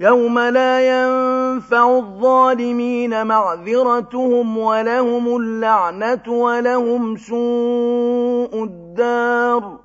يوم لا ينفع الظالمين معذرتهم ولهم اللعنة ولهم سوء الدار